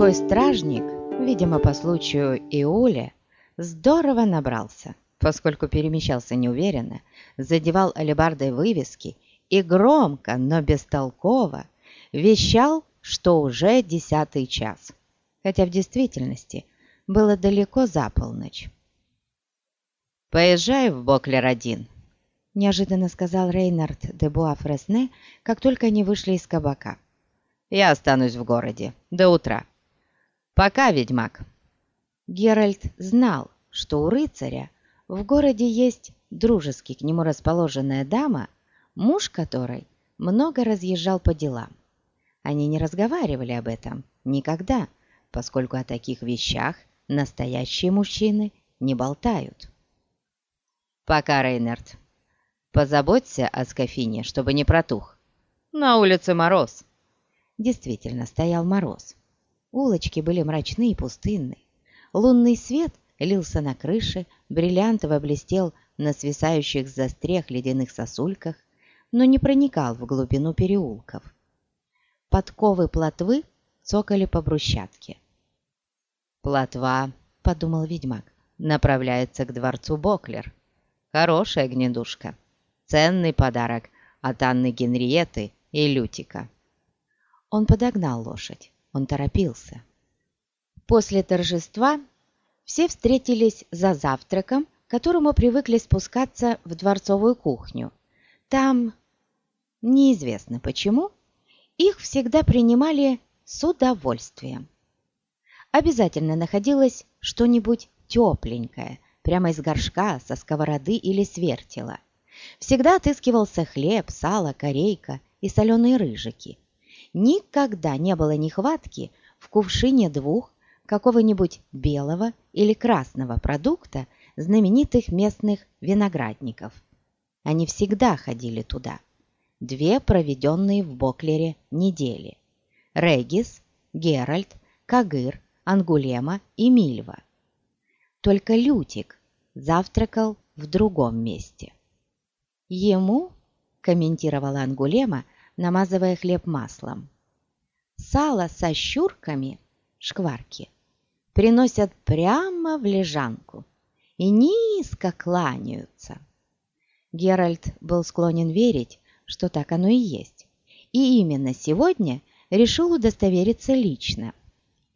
Городской стражник, видимо, по случаю Иуле, здорово набрался, поскольку перемещался неуверенно, задевал алебардой вывески и громко, но бестолково вещал, что уже десятый час, хотя в действительности было далеко за полночь. «Поезжай в Боклер-1», — неожиданно сказал Рейнард де Буа-Фресне, как только они вышли из кабака. «Я останусь в городе до утра. Пока, ведьмак». Геральт знал, что у рыцаря в городе есть дружески к нему расположенная дама, муж которой много разъезжал по делам. Они не разговаривали об этом никогда, поскольку о таких вещах настоящие мужчины не болтают. «Пока, Рейнард. Позаботься о скафине, чтобы не протух. На улице мороз». Действительно, стоял мороз. Улочки были мрачны и пустынны. Лунный свет лился на крыше, бриллиантово блестел на свисающих с застрех ледяных сосульках, но не проникал в глубину переулков. Подковы плотвы цокали по брусчатке. «Плотва», — подумал ведьмак, — «направляется к дворцу Боклер». Хорошая гнедушка. Ценный подарок от Анны Генриеты и Лютика. Он подогнал лошадь. Он торопился. После торжества все встретились за завтраком, к которому привыкли спускаться в дворцовую кухню. Там, неизвестно почему, их всегда принимали с удовольствием. Обязательно находилось что-нибудь тепленькое – прямо из горшка, со сковороды или свертела. Всегда отыскивался хлеб, сало, корейка и соленые рыжики. Никогда не было нехватки в кувшине двух какого-нибудь белого или красного продукта знаменитых местных виноградников. Они всегда ходили туда. Две проведенные в Боклере недели. Регис, Геральт, Кагыр, Ангулема и Мильва – только Лютик завтракал в другом месте. Ему, комментировала Ангулема, намазывая хлеб маслом, сало со щурками, шкварки, приносят прямо в лежанку и низко кланяются. Геральт был склонен верить, что так оно и есть, и именно сегодня решил удостовериться лично.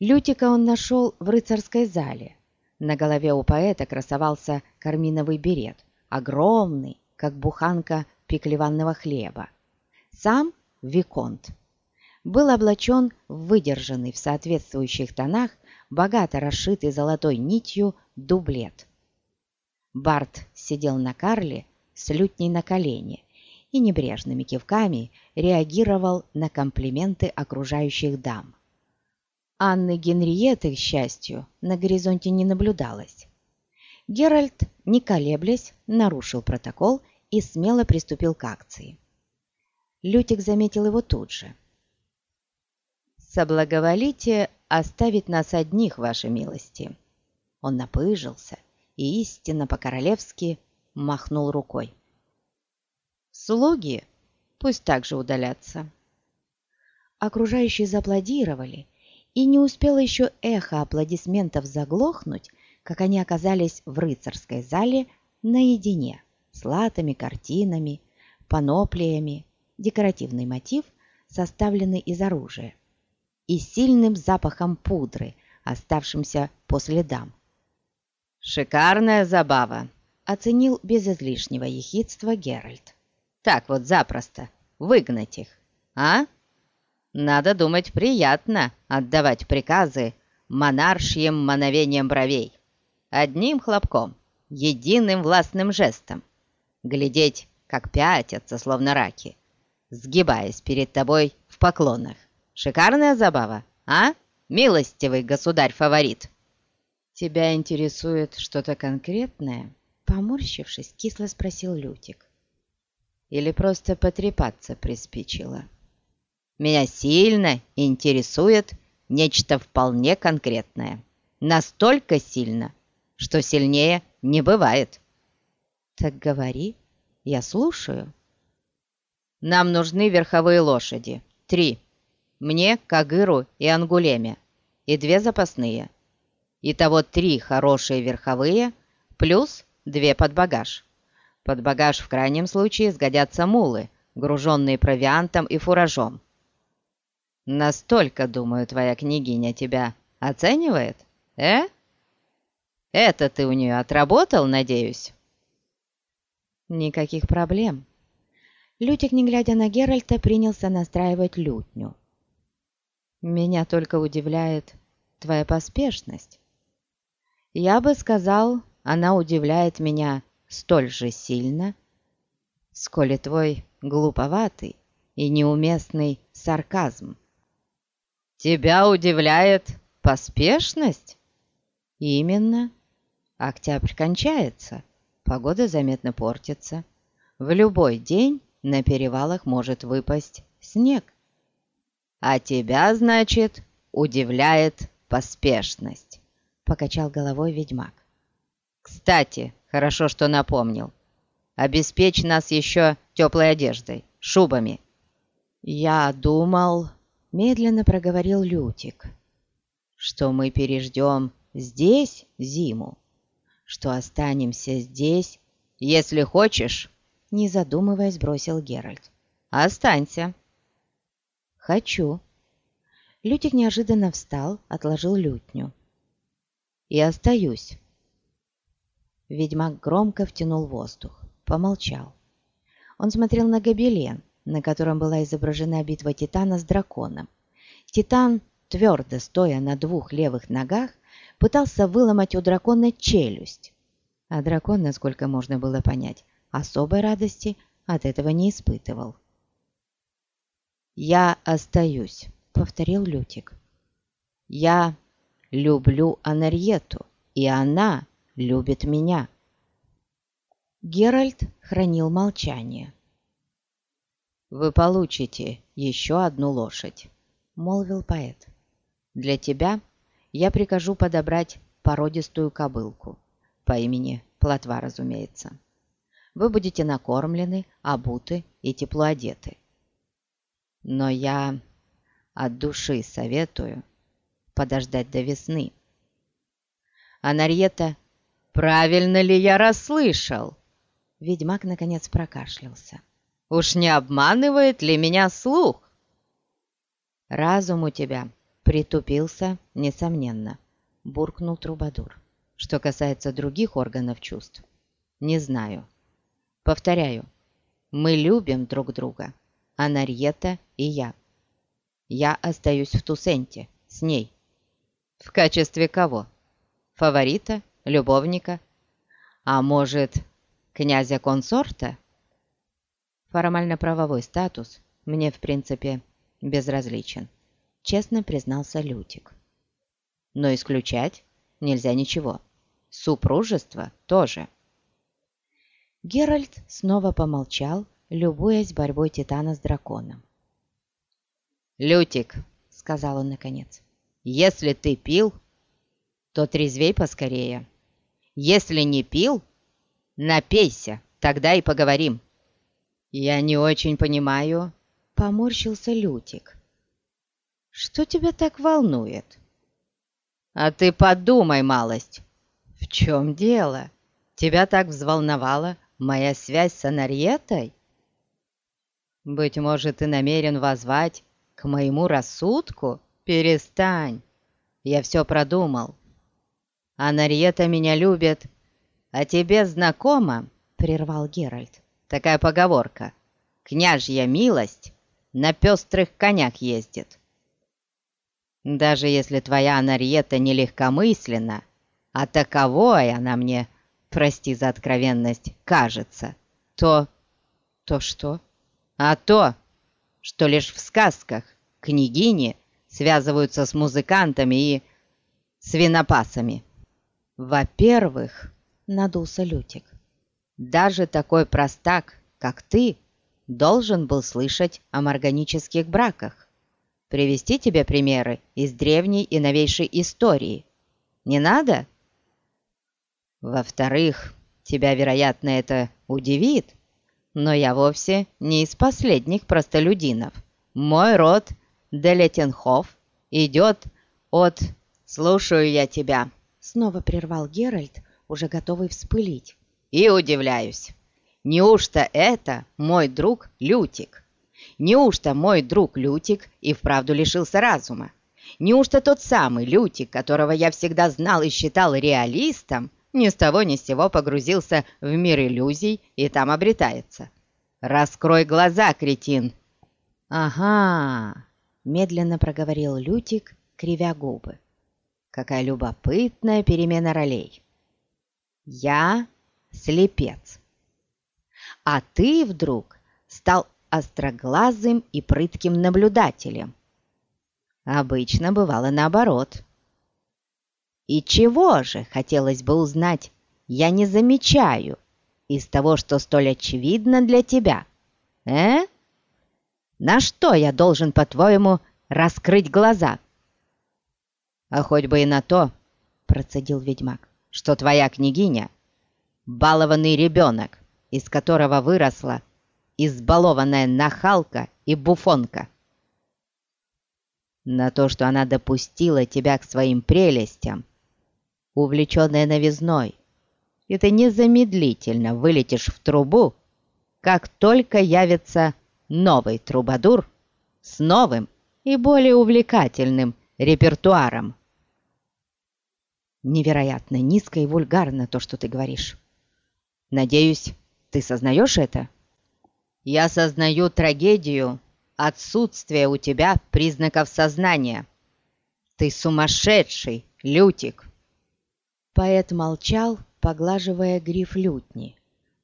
Лютика он нашел в рыцарской зале – на голове у поэта красовался карминовый берет, огромный, как буханка пеклеванного хлеба. Сам Виконт был облачен в выдержанный в соответствующих тонах, богато расшитый золотой нитью дублет. Барт сидел на карле с лютней на колене и небрежными кивками реагировал на комплименты окружающих дам. Анны Генриеты, к счастью, на горизонте не наблюдалось. Геральт, не колеблясь, нарушил протокол и смело приступил к акции. Лютик заметил его тут же. «Соблаговолите оставить нас одних, ваши милости!» Он напыжился и истинно по-королевски махнул рукой. «Слуги пусть также удалятся». Окружающие зааплодировали, и не успело еще эхо аплодисментов заглохнуть, как они оказались в рыцарской зале наедине с латами, картинами, паноплиями, декоративный мотив, составленный из оружия, и сильным запахом пудры, оставшимся после дам. «Шикарная забава!» — оценил без излишнего ехидства Геральт. «Так вот запросто выгнать их, а?» Надо думать, приятно отдавать приказы монаршьим мановением бровей. Одним хлопком, единым властным жестом. Глядеть, как пятятся, словно раки, сгибаясь перед тобой в поклонах. Шикарная забава, а, милостивый государь-фаворит? Тебя интересует что-то конкретное? Поморщившись, кисло спросил Лютик. Или просто потрепаться приспичило? — меня сильно интересует нечто вполне конкретное. Настолько сильно, что сильнее не бывает. Так говори, я слушаю. Нам нужны верховые лошади. Три. Мне, Кагыру и Ангулеме. и две запасные. Итого три хорошие верховые, плюс две под багаж. Под багаж в крайнем случае сгодятся мулы, груженные провиантом и фуражом. Настолько, думаю, твоя княгиня тебя оценивает, э? Это ты у нее отработал, надеюсь?» «Никаких проблем». Лютик, не глядя на Геральта, принялся настраивать лютню. «Меня только удивляет твоя поспешность. Я бы сказал, она удивляет меня столь же сильно, сколь и твой глуповатый и неуместный сарказм. «Тебя удивляет поспешность?» «Именно. Октябрь кончается, погода заметно портится. В любой день на перевалах может выпасть снег. А тебя, значит, удивляет поспешность», — покачал головой ведьмак. «Кстати, хорошо, что напомнил. Обеспечь нас еще теплой одеждой, шубами». «Я думал...» — медленно проговорил Лютик. «Что мы переждем здесь зиму, что останемся здесь, если хочешь, не задумываясь, бросил Геральт. Останься. Хочу. Лютик неожиданно встал, отложил лютню. И остаюсь. Ведьмак громко втянул воздух, помолчал. Он смотрел на гобелен, на котором была изображена битва Титана с драконом. Титан, твердо стоя на двух левых ногах, пытался выломать у дракона челюсть. А дракон, насколько можно было понять, особой радости от этого не испытывал. «Я остаюсь», — повторил Лютик. «Я люблю Анарьету, и она любит меня». Геральт хранил молчание. «Вы получите еще одну лошадь», — молвил поэт. «Для тебя я прикажу подобрать породистую кобылку, по имени Плотва, разумеется. Вы будете накормлены, обуты и тепло одеты. Но я от души советую подождать до весны. Анарьета, правильно ли я расслышал? Ведьмак наконец прокашлялся. Уж не обманывает ли меня слух? Разум у тебя «Притупился, несомненно», — буркнул Трубадур. «Что касается других органов чувств, не знаю. Повторяю, мы любим друг друга, Анарьета и я. Я остаюсь в Тусенте, с ней. В качестве кого? Фаворита? Любовника? А может, князя-консорта? Формально-правовой статус мне, в принципе, безразличен честно признался Лютик. Но исключать нельзя ничего. Супружество тоже. Геральт снова помолчал, любуясь борьбой Титана с драконом. «Лютик», — сказал он наконец, — «если ты пил, то трезвей поскорее. Если не пил, напейся, тогда и поговорим». «Я не очень понимаю», — поморщился Лютик. Что тебя так волнует?» «А ты подумай, малость, в чем дело? Тебя так взволновала моя связь с Анарьетой? Быть может, ты намерен возвать к моему рассудку? Перестань, я все продумал. Анарьета меня любит, а тебе знакома, — прервал Геральт, — такая поговорка. Княжья милость на пестрых конях ездит. Даже если твоя Анариета нелегкомысленна, а таковой она мне, прости за откровенность, кажется, то... То что? А то, что лишь в сказках княгини связываются с музыкантами и свинопасами. Во-первых, надулся Лютик, даже такой простак, как ты, должен был слышать о марганических браках привести тебе примеры из древней и новейшей истории. Не надо? Во-вторых, тебя, вероятно, это удивит, но я вовсе не из последних простолюдинов. Мой род Делетенхоф идет от «Слушаю я тебя», — снова прервал Геральт, уже готовый вспылить. «И удивляюсь. Неужто это мой друг Лютик? Неужто мой друг Лютик и вправду лишился разума? Неужто тот самый Лютик, которого я всегда знал и считал реалистом, ни с того ни с сего погрузился в мир иллюзий и там обретается? Раскрой глаза, кретин!» «Ага», — медленно проговорил Лютик, кривя губы. «Какая любопытная перемена ролей. Я слепец, а ты вдруг стал остроглазым и прытким наблюдателем. Обычно бывало наоборот. И чего же, хотелось бы узнать, я не замечаю из того, что столь очевидно для тебя, э? На что я должен, по-твоему, раскрыть глаза?» «А хоть бы и на то», — процедил ведьмак, «что твоя княгиня — балованный ребенок, из которого выросла избалованная нахалка и буфонка. На то, что она допустила тебя к своим прелестям, увлеченная новизной, и ты незамедлительно вылетишь в трубу, как только явится новый трубадур с новым и более увлекательным репертуаром. Невероятно низко и вульгарно то, что ты говоришь. Надеюсь, ты сознаешь это? Я сознаю трагедию отсутствия у тебя признаков сознания. Ты сумасшедший, Лютик. Поэт молчал, поглаживая гриф лютни.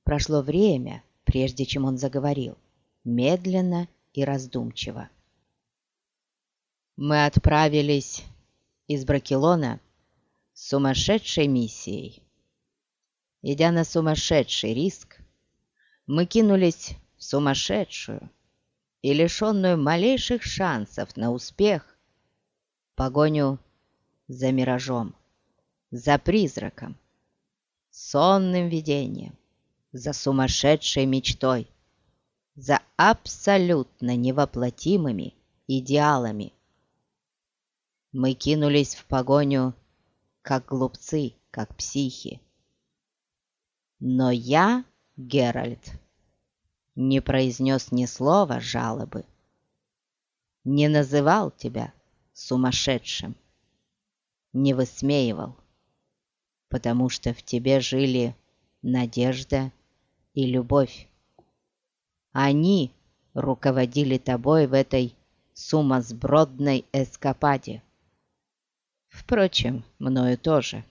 Прошло время, прежде чем он заговорил, медленно и раздумчиво. Мы отправились из Бракелона с сумасшедшей миссией. Идя на сумасшедший риск, мы кинулись в сумасшедшую и лишенную малейших шансов на успех погоню за миражом, за призраком, сонным видением, за сумасшедшей мечтой, за абсолютно невоплотимыми идеалами. Мы кинулись в погоню, как глупцы, как психи. Но я Геральт не произнес ни слова жалобы, не называл тебя сумасшедшим, не высмеивал, потому что в тебе жили надежда и любовь. Они руководили тобой в этой сумасбродной эскападе. Впрочем, мною тоже.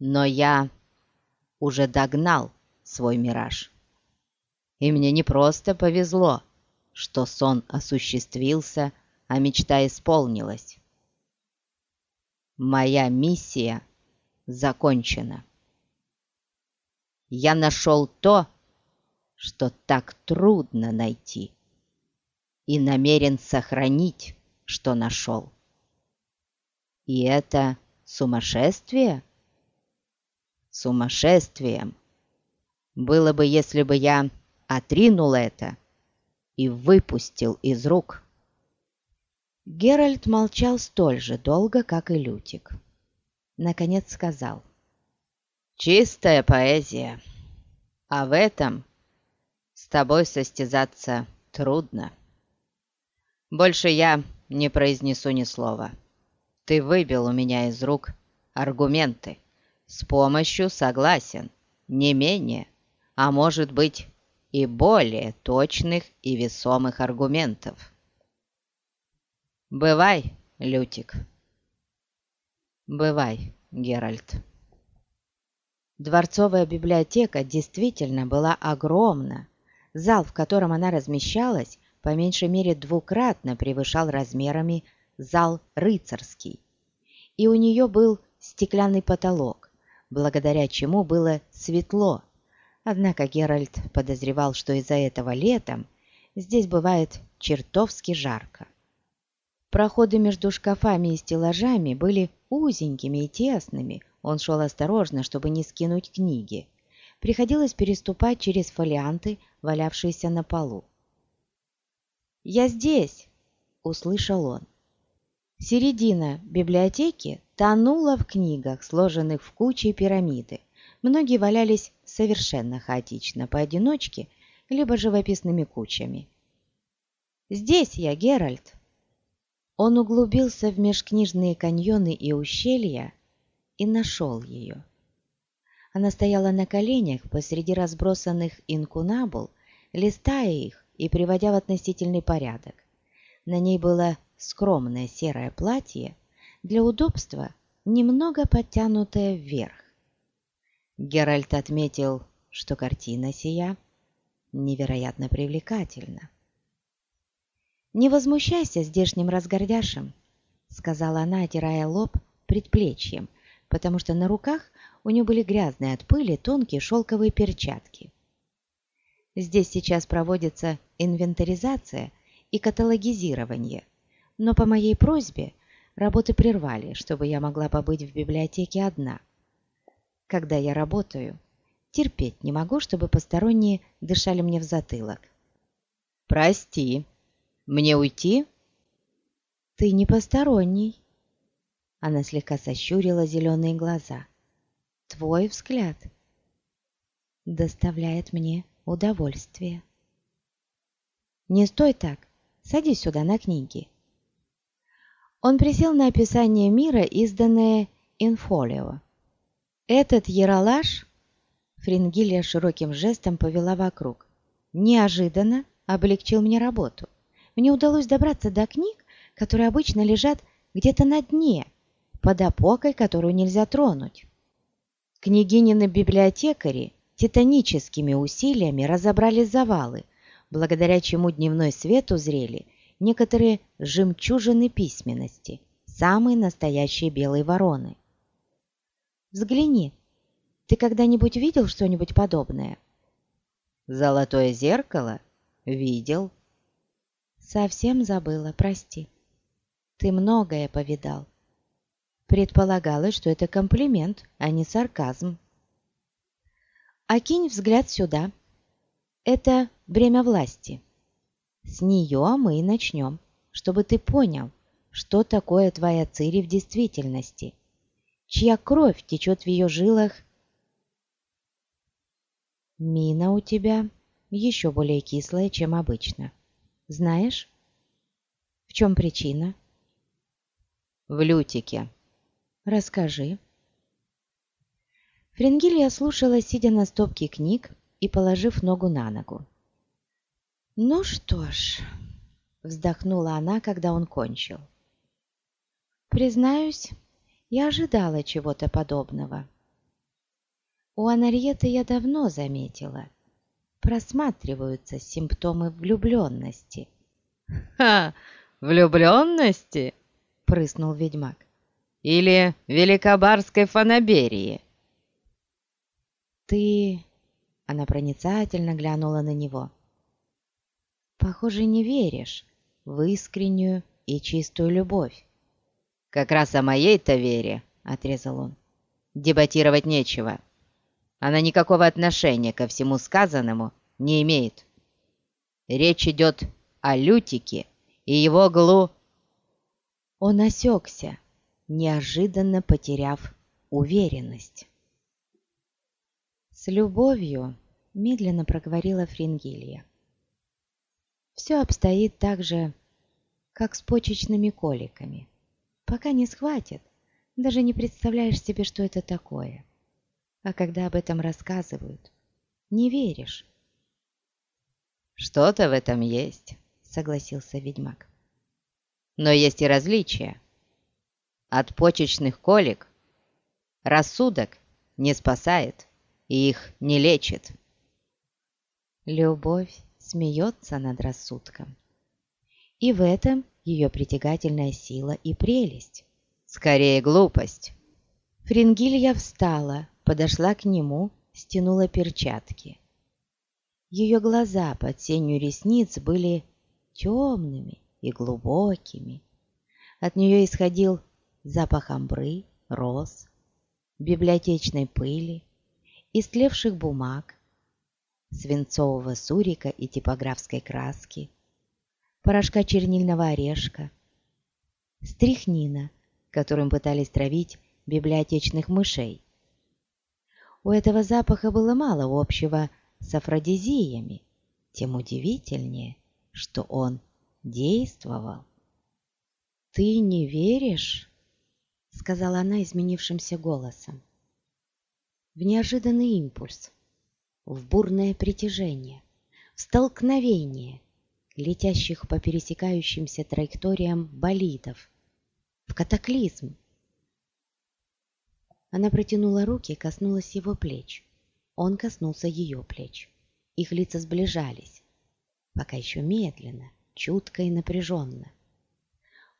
Но я уже догнал свой мираж. И мне не просто повезло, что сон осуществился, а мечта исполнилась. Моя миссия закончена. Я нашел то, что так трудно найти, и намерен сохранить, что нашел. И это сумасшествие? сумасшествием. Было бы, если бы я отринул это и выпустил из рук. Геральт молчал столь же долго, как и Лютик. Наконец сказал. «Чистая поэзия, а в этом с тобой состязаться трудно. Больше я не произнесу ни слова. Ты выбил у меня из рук аргументы. С помощью согласен, не менее, а может быть и более точных и весомых аргументов. Бывай, Лютик. Бывай, Геральт. Дворцовая библиотека действительно была огромна. Зал, в котором она размещалась, по меньшей мере двукратно превышал размерами зал рыцарский. И у нее был стеклянный потолок, благодаря чему было светло. Однако Геральт подозревал, что из-за этого летом здесь бывает чертовски жарко. Проходы между шкафами и стеллажами были узенькими и тесными. Он шел осторожно, чтобы не скинуть книги. Приходилось переступать через фолианты, валявшиеся на полу. «Я здесь!» — услышал он. Середина библиотеки тонула в книгах, сложенных в кучи пирамиды. Многие валялись совершенно хаотично, поодиночке, либо живописными кучами. «Здесь я, Геральт!» Он углубился в межкнижные каньоны и ущелья и нашел ее. Она стояла на коленях посреди разбросанных инкунабул, листая их и приводя в относительный порядок. На ней было скромное серое платье, для удобства немного подтянутое вверх. Геральт отметил, что картина сия невероятно привлекательна. «Не возмущайся здешним разгордяшем», — сказала она, отирая лоб предплечьем, потому что на руках у нее были грязные от пыли тонкие шелковые перчатки. Здесь сейчас проводится инвентаризация и каталогизирование, но по моей просьбе работы прервали, чтобы я могла побыть в библиотеке одна. Когда я работаю, терпеть не могу, чтобы посторонние дышали мне в затылок. «Прости, мне уйти?» «Ты не посторонний». Она слегка сощурила зеленые глаза. «Твой взгляд доставляет мне удовольствие». «Не стой так, садись сюда на книги». Он присел на описание мира, изданное «Инфолио». Этот яролаж Фрингилия широким жестом повела вокруг. Неожиданно облегчил мне работу. Мне удалось добраться до книг, которые обычно лежат где-то на дне, под опокой, которую нельзя тронуть. Княгинины библиотекари титаническими усилиями разобрали завалы, благодаря чему дневной свет узрели некоторые жемчужины письменности, самые настоящие белые вороны. Взгляни, ты когда-нибудь видел что-нибудь подобное? Золотое зеркало? Видел. Совсем забыла, прости. Ты многое повидал. Предполагалось, что это комплимент, а не сарказм. Окинь взгляд сюда. Это бремя власти. С нее мы и начнем, чтобы ты понял, что такое твоя Цири в действительности – чья кровь течет в ее жилах. Мина у тебя еще более кислая, чем обычно. Знаешь, в чем причина? В лютике. Расскажи. Фрингилья слушала, сидя на стопке книг и положив ногу на ногу. «Ну что ж», — вздохнула она, когда он кончил. «Признаюсь, я ожидала чего-то подобного. У Анарьеты я давно заметила. Просматриваются симптомы влюбленности. «Ха! Влюбленности?» — прыснул ведьмак. «Или великобарской фанаберии?» «Ты...» — она проницательно глянула на него. «Похоже, не веришь в искреннюю и чистую любовь. «Как раз о моей-то вере», — отрезал он. «Дебатировать нечего. Она никакого отношения ко всему сказанному не имеет. Речь идет о Лютике и его глу...» Он осекся, неожиданно потеряв уверенность. С любовью медленно проговорила Фрингилья. Все обстоит так же, как с почечными коликами пока не схватит, даже не представляешь себе, что это такое. А когда об этом рассказывают, не веришь. «Что-то в этом есть», — согласился ведьмак. «Но есть и различия. От почечных колик рассудок не спасает и их не лечит». Любовь смеется над рассудком. И в этом ее притягательная сила и прелесть. Скорее глупость. Фрингилья встала, подошла к нему, стянула перчатки. Ее глаза под сенью ресниц были темными и глубокими. От нее исходил запах амбры, роз, библиотечной пыли, истлевших бумаг, свинцового сурика и типографской краски, порошка чернильного орешка, стрихнина, которым пытались травить библиотечных мышей. У этого запаха было мало общего с афродизиями, тем удивительнее, что он действовал. «Ты не веришь?» — сказала она изменившимся голосом. В неожиданный импульс, в бурное притяжение, в столкновение летящих по пересекающимся траекториям болидов, в катаклизм. Она протянула руки и коснулась его плеч. Он коснулся ее плеч. Их лица сближались, пока еще медленно, чутко и напряженно.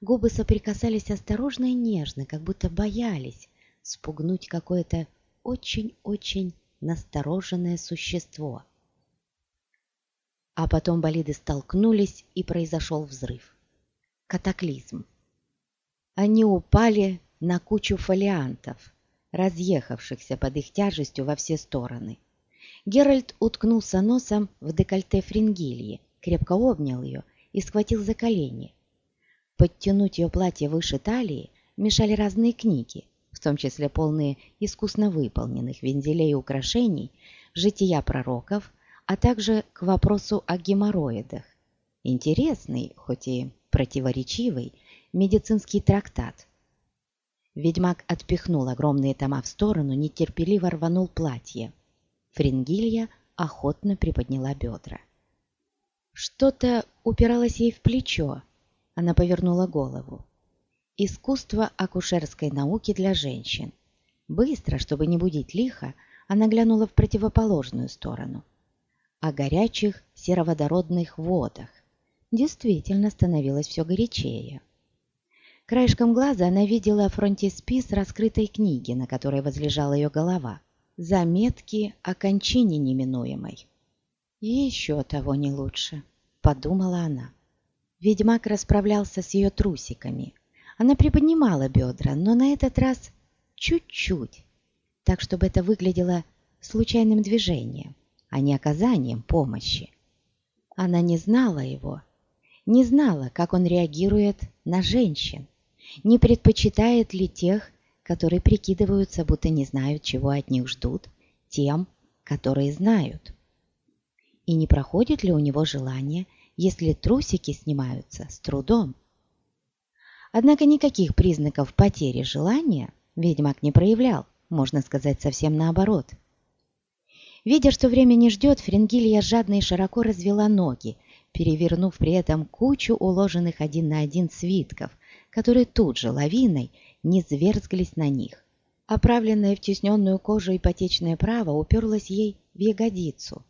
Губы соприкасались осторожно и нежно, как будто боялись спугнуть какое-то очень-очень настороженное существо. А потом болиды столкнулись, и произошел взрыв. Катаклизм. Они упали на кучу фолиантов, разъехавшихся под их тяжестью во все стороны. Геральт уткнулся носом в декольте Фрингильи, крепко обнял ее и схватил за колени. Подтянуть ее платье выше талии мешали разные книги, в том числе полные искусно выполненных вензелей и украшений, жития пророков, а также к вопросу о геморроидах. Интересный, хоть и противоречивый, медицинский трактат. Ведьмак отпихнул огромные тома в сторону, нетерпеливо рванул платье. Фрингилья охотно приподняла бедра. Что-то упиралось ей в плечо. Она повернула голову. Искусство акушерской науки для женщин. Быстро, чтобы не будить лихо, она глянула в противоположную сторону. О горячих сероводородных водах. Действительно становилось все горячее. Краешком глаза она видела фронтиспис раскрытой книги, на которой возлежала ее голова заметки о кончине неминуемой. И еще того не лучше, подумала она. Ведьмак расправлялся с ее трусиками. Она приподнимала бедра, но на этот раз чуть-чуть, так, чтобы это выглядело случайным движением, а не оказанием помощи. Она не знала его, не знала, как он реагирует на женщин, не предпочитает ли тех, которые прикидываются, будто не знают, чего от них ждут, тем, которые знают. И не проходит ли у него желание, если трусики снимаются с трудом? Однако никаких признаков потери желания ведьмак не проявлял, можно сказать совсем наоборот. Видя, что время не ждет, Фрингилья жадно и широко развела ноги, перевернув при этом кучу уложенных один на один свитков, которые тут же лавиной не зверзглись на них. Оправленное в тесненную кожу ипотечное право уперлось ей в ягодицу,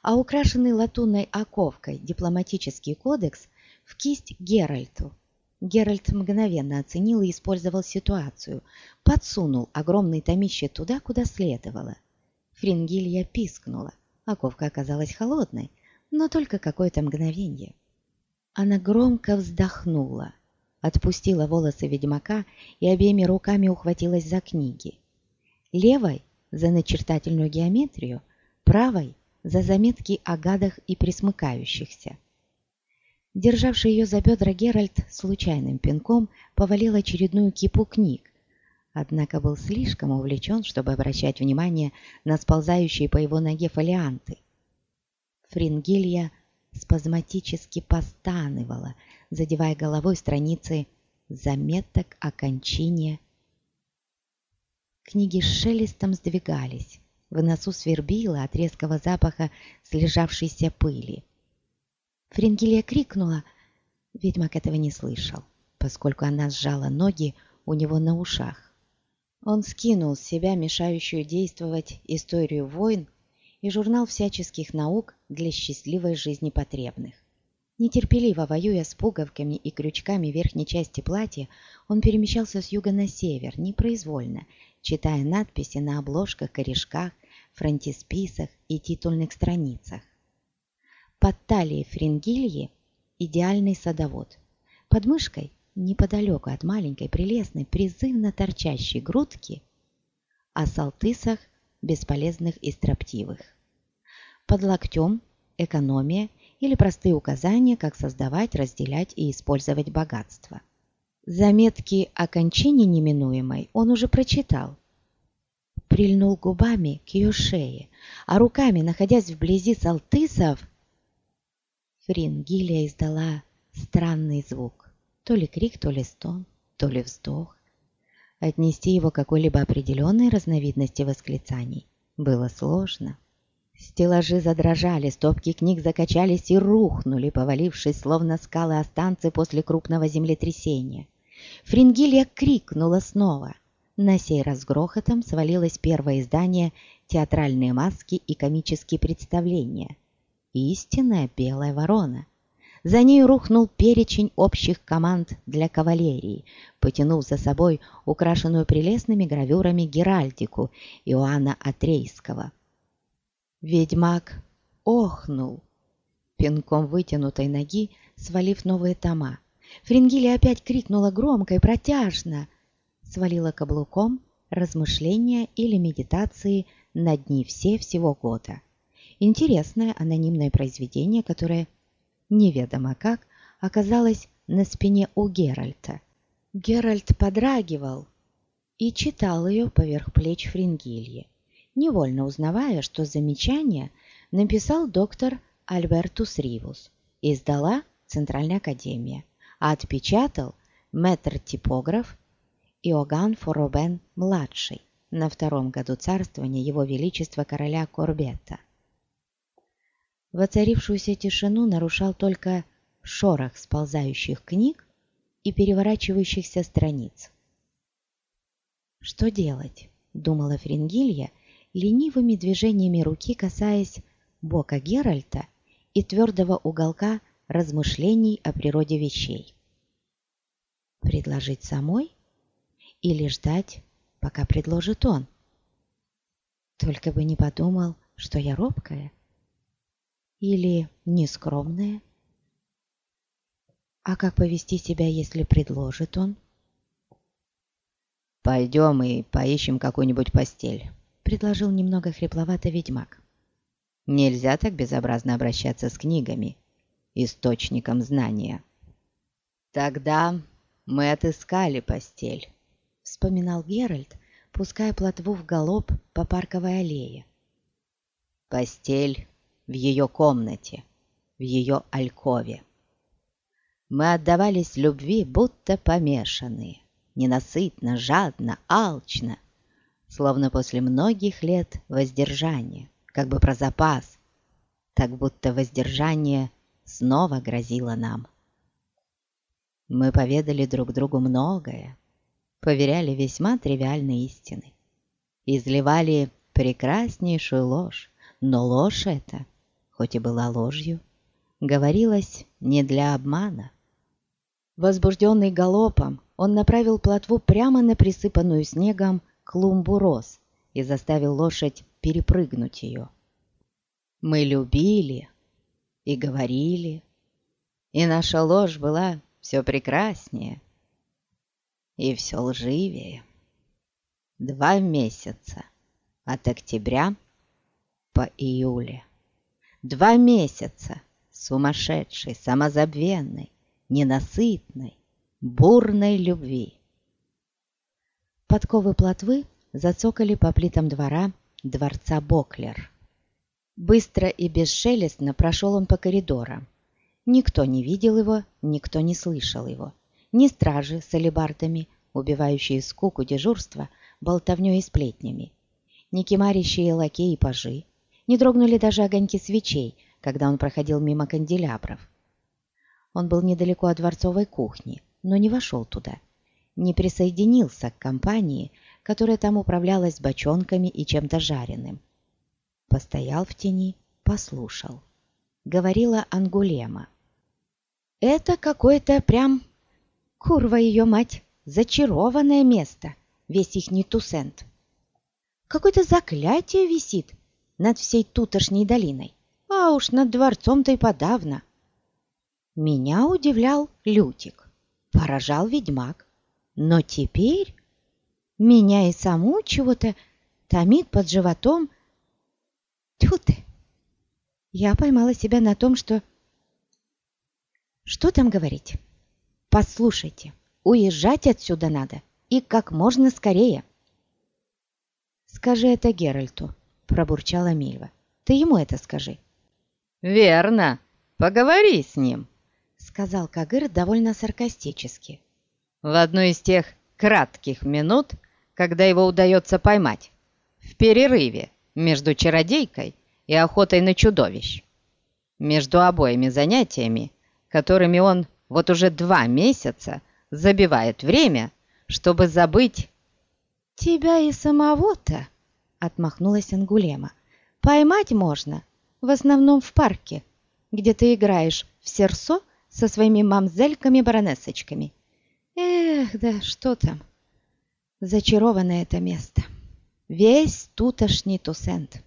а украшенный латунной оковкой дипломатический кодекс в кисть Геральту. Геральт мгновенно оценил и использовал ситуацию, подсунул огромный томище туда, куда следовало. Фрингилья пискнула. Оковка оказалась холодной, но только какое-то мгновение. Она громко вздохнула отпустила волосы ведьмака и обеими руками ухватилась за книги. Левой – за начертательную геометрию, правой – за заметки о гадах и присмыкающихся. Державший ее за бедра Геральт случайным пинком повалил очередную кипу книг, однако был слишком увлечен, чтобы обращать внимание на сползающие по его ноге фолианты. Фрингилья спазматически постанывала, задевая головой страницы заметок о кончине. Книги с шелестом сдвигались, в носу свербило от резкого запаха слежавшейся пыли. Фрингелия крикнула, ведьмак этого не слышал, поскольку она сжала ноги у него на ушах. Он скинул с себя мешающую действовать историю войн и журнал всяческих наук для счастливой жизни потребных. Нетерпеливо воюя с пуговками и крючками верхней части платья, он перемещался с юга на север, непроизвольно, читая надписи на обложках, корешках, фронтисписах и титульных страницах. Под талией фрингильи идеальный садовод. Под мышкой, неподалеку от маленькой, прелестной, призывно торчащей грудки, о салтысах бесполезных и строптивых. Под локтем экономия или простые указания, как создавать, разделять и использовать богатство. Заметки о кончине неминуемой он уже прочитал. Прильнул губами к ее шее, а руками, находясь вблизи Салтысов, Фрингилия издала странный звук. То ли крик, то ли стон, то ли вздох. Отнести его к какой-либо определенной разновидности восклицаний было сложно. Стеллажи задрожали, стопки книг закачались и рухнули, повалившись, словно скалы останцы после крупного землетрясения. Фрингилия крикнула снова. На сей раз грохотом свалилось первое издание «Театральные маски и комические представления». Истинная белая ворона. За ней рухнул перечень общих команд для кавалерии, потянув за собой украшенную прелестными гравюрами Геральдику Иоанна Атрейского. Ведьмак охнул, пинком вытянутой ноги свалив новые тома. Фрингилия опять крикнула громко и протяжно, свалила каблуком размышления или медитации на дни все всего года. Интересное анонимное произведение, которое, неведомо как, оказалось на спине у Геральта. Геральт подрагивал и читал ее поверх плеч Фрингильи невольно узнавая, что замечание написал доктор Альбертус Ривус, издала Центральная Академия, а отпечатал мэтр-типограф Иоганн Форобен-младший на втором году царствования Его Величества короля Корбета. Воцарившуюся тишину нарушал только шорох сползающих книг и переворачивающихся страниц. «Что делать?» — думала Фрингилья — ленивыми движениями руки касаясь бока Геральта и твердого уголка размышлений о природе вещей. Предложить самой или ждать, пока предложит он? Только бы не подумал, что я робкая или нескромная. А как повести себя, если предложит он? «Пойдем и поищем какую-нибудь постель», предложил немного хрипловато ведьмак. Нельзя так безобразно обращаться с книгами, источником знания. Тогда мы отыскали постель, вспоминал Геральт, пуская плотву в галоп по парковой аллее. Постель в ее комнате, в ее алькове. Мы отдавались любви, будто помешанные, ненасытно, жадно, алчно, словно после многих лет воздержания, как бы про запас, так будто воздержание снова грозило нам. Мы поведали друг другу многое, поверяли весьма тривиальные истины, изливали прекраснейшую ложь, но ложь эта, хоть и была ложью, говорилась не для обмана. Возбужденный галопом, он направил плотву прямо на присыпанную снегом клумбу роз и заставил лошадь перепрыгнуть ее. Мы любили и говорили, и наша ложь была все прекраснее и все лживее. Два месяца от октября по июле. Два месяца сумасшедшей, самозабвенной, ненасытной, бурной любви. Подковы плотвы зацокали по плитам двора дворца Боклер. Быстро и бесшелестно прошел он по коридорам. Никто не видел его, никто не слышал его. Ни стражи с алебардами, убивающие скуку дежурства, болтовнёй и сплетнями, ни кемарящие лакеи и пажи, не дрогнули даже огоньки свечей, когда он проходил мимо канделябров. Он был недалеко от дворцовой кухни, но не вошел туда не присоединился к компании, которая там управлялась бочонками и чем-то жареным. Постоял в тени, послушал. Говорила Ангулема. «Это какое-то прям, курва ее мать, зачарованное место, весь их Тусент. Какое-то заклятие висит над всей тутошней долиной, а уж над дворцом-то и подавно. Меня удивлял Лютик, поражал ведьмак, но теперь меня и саму чего-то томит под животом. Тьфу ты! Я поймала себя на том, что... Что там говорить? Послушайте, Уезжать отсюда надо, и как можно скорее. «Скажи это Геральту», — пробурчала Мильва. «Ты ему это скажи». «Верно. Поговори с ним», — сказал Кагыр довольно саркастически. «В одну из тех кратких минут, когда его удается поймать, в перерыве между чародейкой и охотой на чудовищ. Между обоими занятиями, которыми он вот уже два месяца забивает время, чтобы забыть... «Тебя и самого-то», — отмахнулась Ангулема, — «поймать можно, в основном в парке, где ты играешь в серсо со своими мамзельками-баронесочками. Эх, да что там, зачарованное это место, весь тутошний Тусент.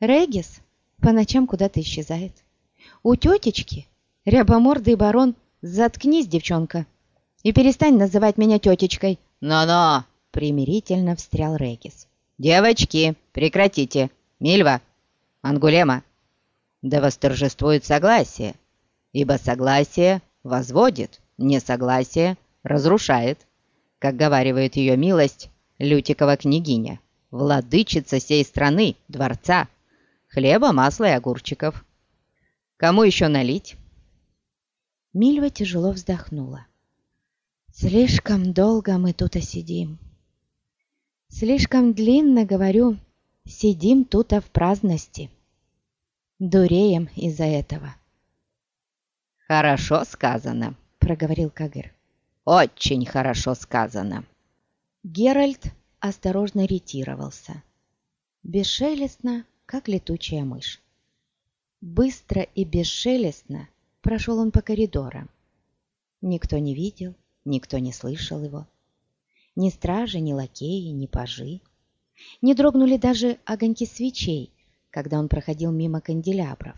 Регис по ночам куда-то исчезает. У тетечки, рябомордый барон, заткнись, девчонка, и перестань называть меня тетечкой. «Но-но!» — примирительно встрял Регис. «Девочки, прекратите! Мильва, Ангулема, да восторжествует согласие, ибо согласие возводит, несогласие разрушает, как говаривает ее милость Лютикова княгиня, владычица сей страны, дворца, хлеба, масла и огурчиков. Кому еще налить?» Мильва тяжело вздохнула. «Слишком долго мы тут осидим. Слишком длинно, говорю, сидим тут в праздности. Дуреем из-за этого». «Хорошо сказано», — проговорил Кагыр. «Очень хорошо сказано». Геральт осторожно ретировался. Бесшелестно, как летучая мышь. Быстро и бесшелестно прошел он по коридорам. Никто не видел, никто не слышал его. Ни стражи, ни лакеи, ни пажи. Не дрогнули даже огоньки свечей, когда он проходил мимо канделябров.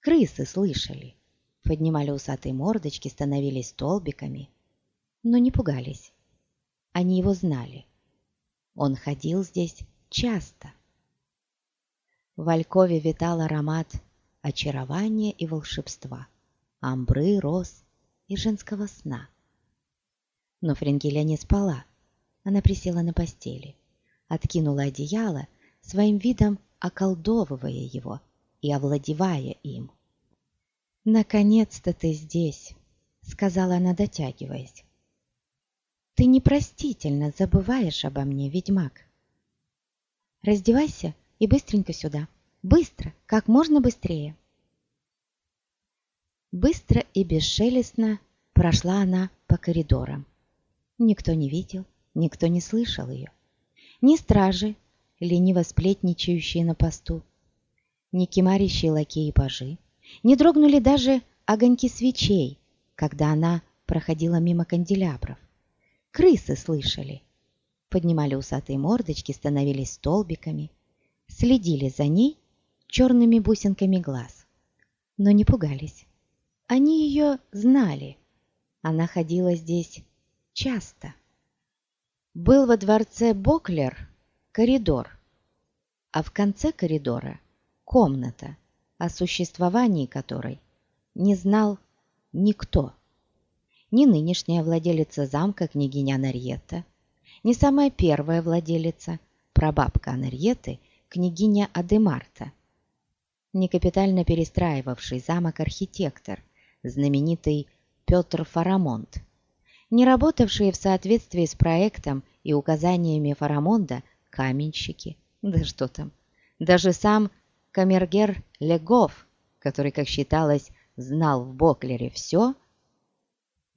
Крысы слышали, поднимали усатые мордочки, становились столбиками, но не пугались. Они его знали. Он ходил здесь часто. В Алькове витал аромат очарования и волшебства, амбры, роз и женского сна. Но Френгеля не спала. Она присела на постели, откинула одеяло, своим видом околдовывая его и овладевая им. «Наконец-то ты здесь!» — сказала она, дотягиваясь. «Ты непростительно забываешь обо мне, ведьмак. Раздевайся и быстренько сюда. Быстро, как можно быстрее!» Быстро и бесшелестно прошла она по коридорам. Никто не видел, никто не слышал ее. Ни стражи, лениво сплетничающие на посту, ни кемарящие лакеи пажи, не дрогнули даже огоньки свечей, когда она проходила мимо канделябров. Крысы слышали, поднимали усатые мордочки, становились столбиками, следили за ней черными бусинками глаз, но не пугались. Они ее знали. Она ходила здесь часто. Был во дворце Боклер коридор, а в конце коридора комната, о существовании которой не знал никто. Ни нынешняя владелица замка княгиня Нарьетта, ни самая первая владелица, прабабка Анарьеты, княгиня Адемарта, ни капитально перестраивавший замок архитектор, знаменитый Петр Фарамонт, не работавшие в соответствии с проектом и указаниями Фарамонда каменщики, да что там, даже сам камергер Легов, который, как считалось, знал в Боклере все,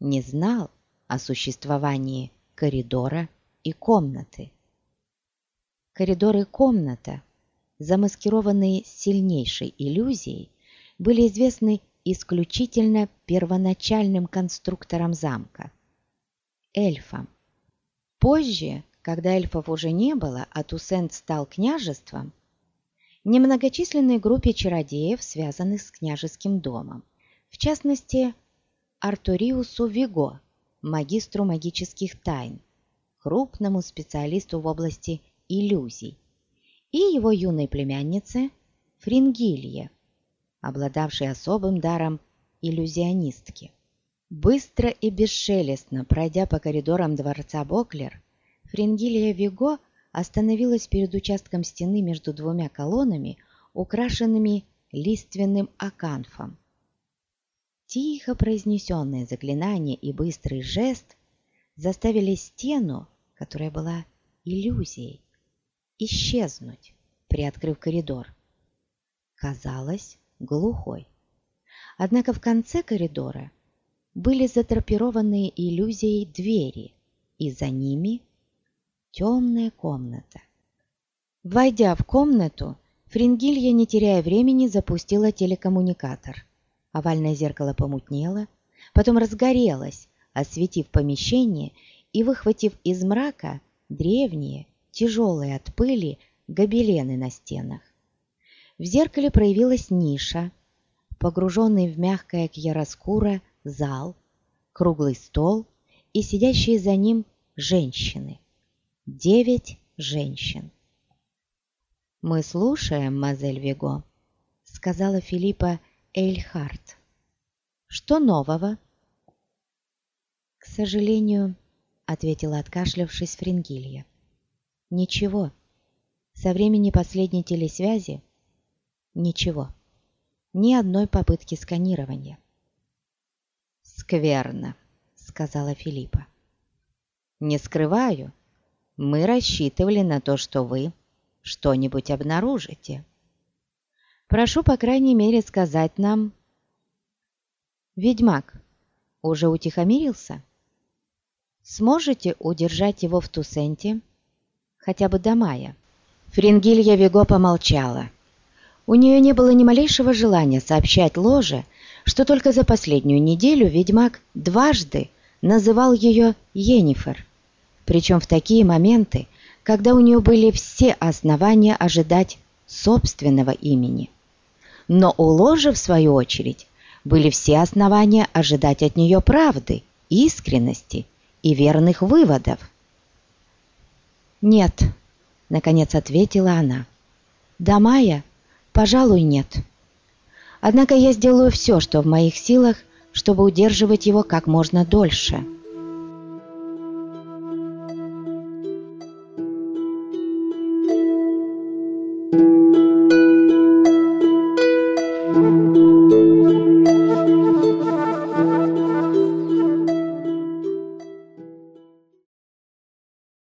не знал о существовании коридора и комнаты. Коридор и комната, замаскированные сильнейшей иллюзией, были известны исключительно первоначальным конструкторам замка – эльфам. Позже, когда эльфов уже не было, а Тусент стал княжеством, немногочисленной группе чародеев, связанных с княжеским домом, в частности, Артуриусу Виго, магистру магических тайн, крупному специалисту в области иллюзий, и его юной племяннице Фрингилье, обладавшей особым даром иллюзионистки. Быстро и бесшелестно, пройдя по коридорам дворца Боклер, Фрингилия Виго остановилась перед участком стены между двумя колоннами, украшенными лиственным аканфом. Тихо произнесенное заклинание и быстрый жест заставили стену, которая была иллюзией, исчезнуть, приоткрыв коридор. Казалось глухой. Однако в конце коридора были затрапированные иллюзией двери, и за ними темная комната. Войдя в комнату, Фрингилья, не теряя времени, запустила телекоммуникатор. Овальное зеркало помутнело, потом разгорелось, осветив помещение и выхватив из мрака древние, тяжелые от пыли, гобелены на стенах. В зеркале проявилась ниша, погруженный в мягкое кьяроскура зал, круглый стол и сидящие за ним женщины. Девять женщин. «Мы слушаем, мазель Виго», — сказала Филиппа Эйльхарт. «Что нового?» «К сожалению», — ответила откашлявшись Фрингилья. «Ничего. Со времени последней телесвязи ничего. Ни одной попытки сканирования». «Скверно», — сказала Филиппа. «Не скрываю, мы рассчитывали на то, что вы что-нибудь обнаружите. Прошу, по крайней мере, сказать нам...» «Ведьмак уже утихомирился? Сможете удержать его в Тусенте хотя бы до мая?» Фрингилья Виго помолчала. У нее не было ни малейшего желания сообщать ложе, что только за последнюю неделю ведьмак дважды называл ее Енифер, причем в такие моменты, когда у нее были все основания ожидать собственного имени. Но у ложи, в свою очередь, были все основания ожидать от нее правды, искренности и верных выводов. «Нет», — наконец ответила она, — «до мая, пожалуй, нет». Однако я сделаю все, что в моих силах, чтобы удерживать его как можно дольше.